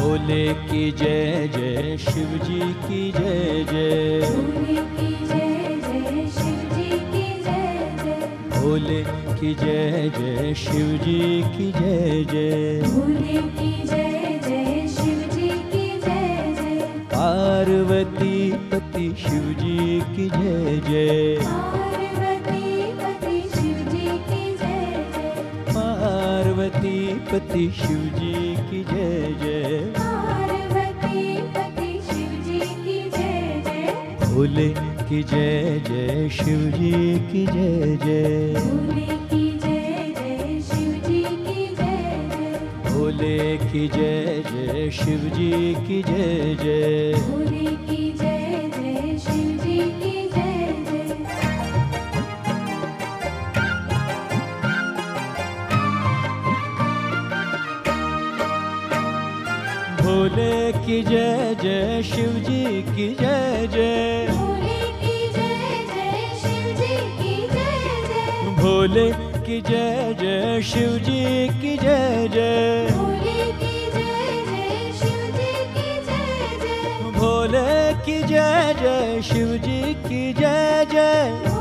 भोले की जय जय शिव जी की जय जय भोले की जय जय। शिव जी की जय जय। भोले की जय जय शिव जी की जय जय। पार्वती पति शिव जी की जय जय। पार्वती पति शिव जी की जय जय। पार्वती पति शिव जी की जय जय। भोले की जय जय शिव जी की जय जय। भोले की जय जय शिव जी की जय जय। भोले की जय जय शिव जी की जय जय। भोले की भोले की जय जय शिव जी की जय जय भोले की जय जय शिव जी की जय जय भोले की जय जय शिव जी की जय जय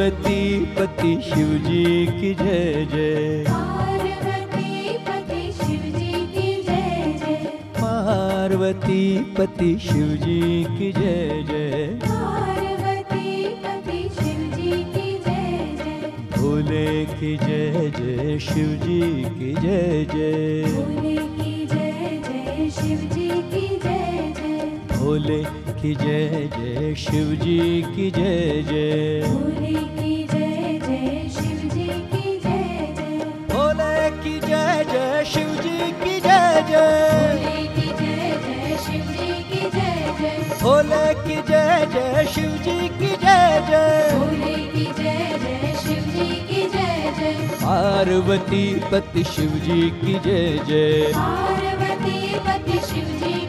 पार्वती पति शिव जी की जय जय। पार्वती पति शिव जी की जय जय। पार्वती पति शिव जी की जय जय। पार्वती पति शिव जी की जय जय। भोले की जय जय शिव जी की जय जय। भोले की जय जय शिव जी की जय जय। भोले की जय जय शिव जी की जय जय भोले की जय जय शिव जी की जय जय भोले की जय जय शिव जी की जय जय भोले की जय जय शिव जी की जय जय भोले की जय जय शिव जी की जय जय भोले की जय जय शिव जी की जय जय पार्वती पति शिव जी की जय जय पार्वती पति शिव जी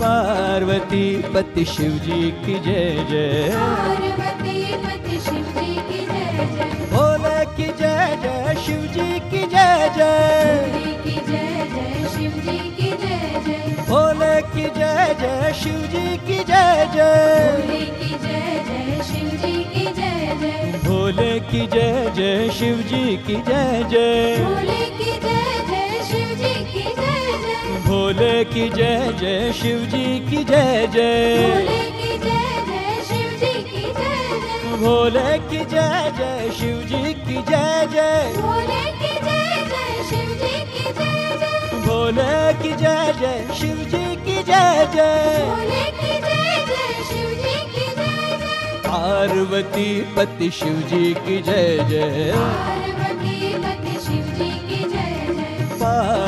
पार्वती पति शिव जी की जय जय। पार्वती पति शिव जी की जय जय। भोले की जय जय शिव जी की जय जय। भोले की जय जय शिव जी की जय जय। भोले की जय जय शिव जी की जय जय। भोले की जय जय शिव जी की जय जय। भोले की जय जय शिव जी की जय जय। भोले की जय जय शिव जी की जय जय भोले की जय जय। शिव जी की जय जय। भोले की जय जय शिव जी की जय जय पार्वती पति शिव जी की जय जय।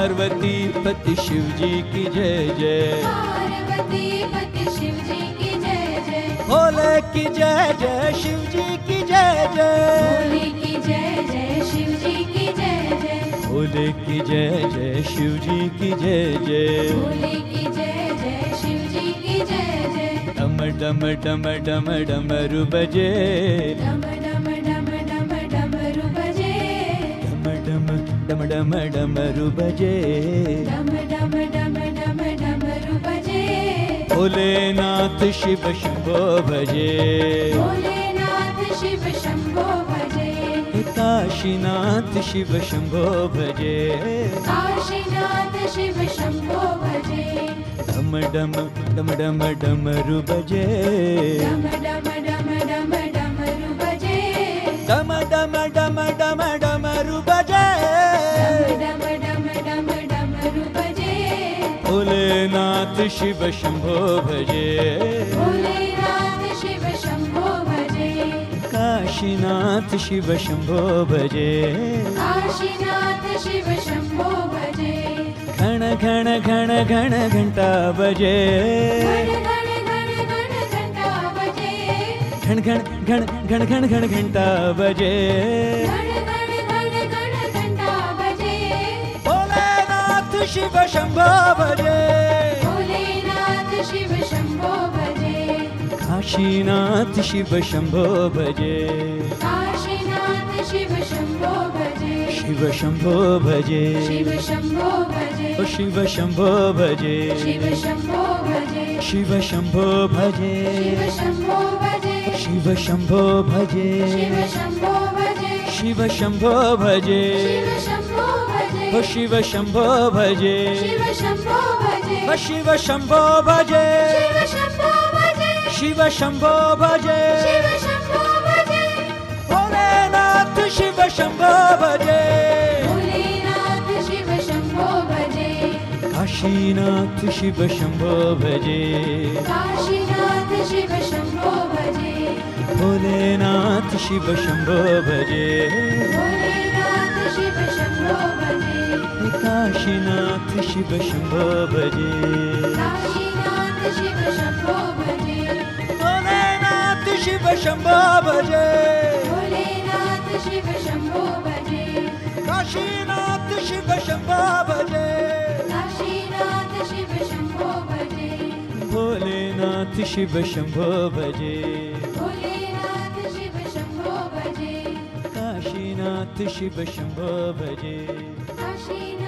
पार्वती पति शिव जी की जय जय पार्वती पति शिव जी की जय जय भोले की जय जय शिव जी की जय जय भोले की जय जय शिव जी की जय जय भोले की जय जय शिव जी की जय जय भोले की जय जय शिव जी की जय जय डम डम डम डम डमरू बजे डम डम डम डम डम डमरू बजे डम डम भोलेनाथ शिव शंभो भजे। शिव शंभो भजे काशीनाथ शिव शंभो भजे। काशीनाथ शिव शंभो भजे डम डम डम डम डम डम डम डम शिव शंभो भजे भोलेनाथ शिव भजे काशीनाथ शिव शंभो भजे काशीनाथ शिव शम्भो भजे घण घण घन घन घण्टा भजे घन घन घंटा बजे भोलेनाथ शिव शंभो बजे शिव शंभो शम्भो भजे काशीनाथ शिव शम्भो भजे काशीनाथ शिव शम्भो भजे शिव शम्भो भजे शिव शम्भो भजे शिव शम्भो भजे शिव शम्भो भजे शिव शम्भो भजे शिव शम्भो भजे शिव शम्भो भजे शिव शम्भो भजे शिव शम्भो भजे शिव शम्भो भजे ओ शिव शम्भो भजे शिव शम्भो भजे ओ शिव शम्भो भजे। शिव शम्भो भजे। भोलेनाथ शिव शम्भो भजे। काशीनाथ शिव शम्भो भजे। काशीनाथ शिव शम्भो शिव शम्भो भजे। भोलेनाथ शिव शम्भो भजे काशीनाथ शिव शम्भो भजे। काशीनाथ शिव शम्भो भजे। भोलेनाथ शिव शम्भो भजे। भोलेनाथ शिव शम्भो भजे। काशीनाथ शिव शम्भो भजे। काशीनाथ शिव शम्भो भजे। भोलेनाथ शिव शम्भो भजे काशीनाथ शिव शम्भो भजे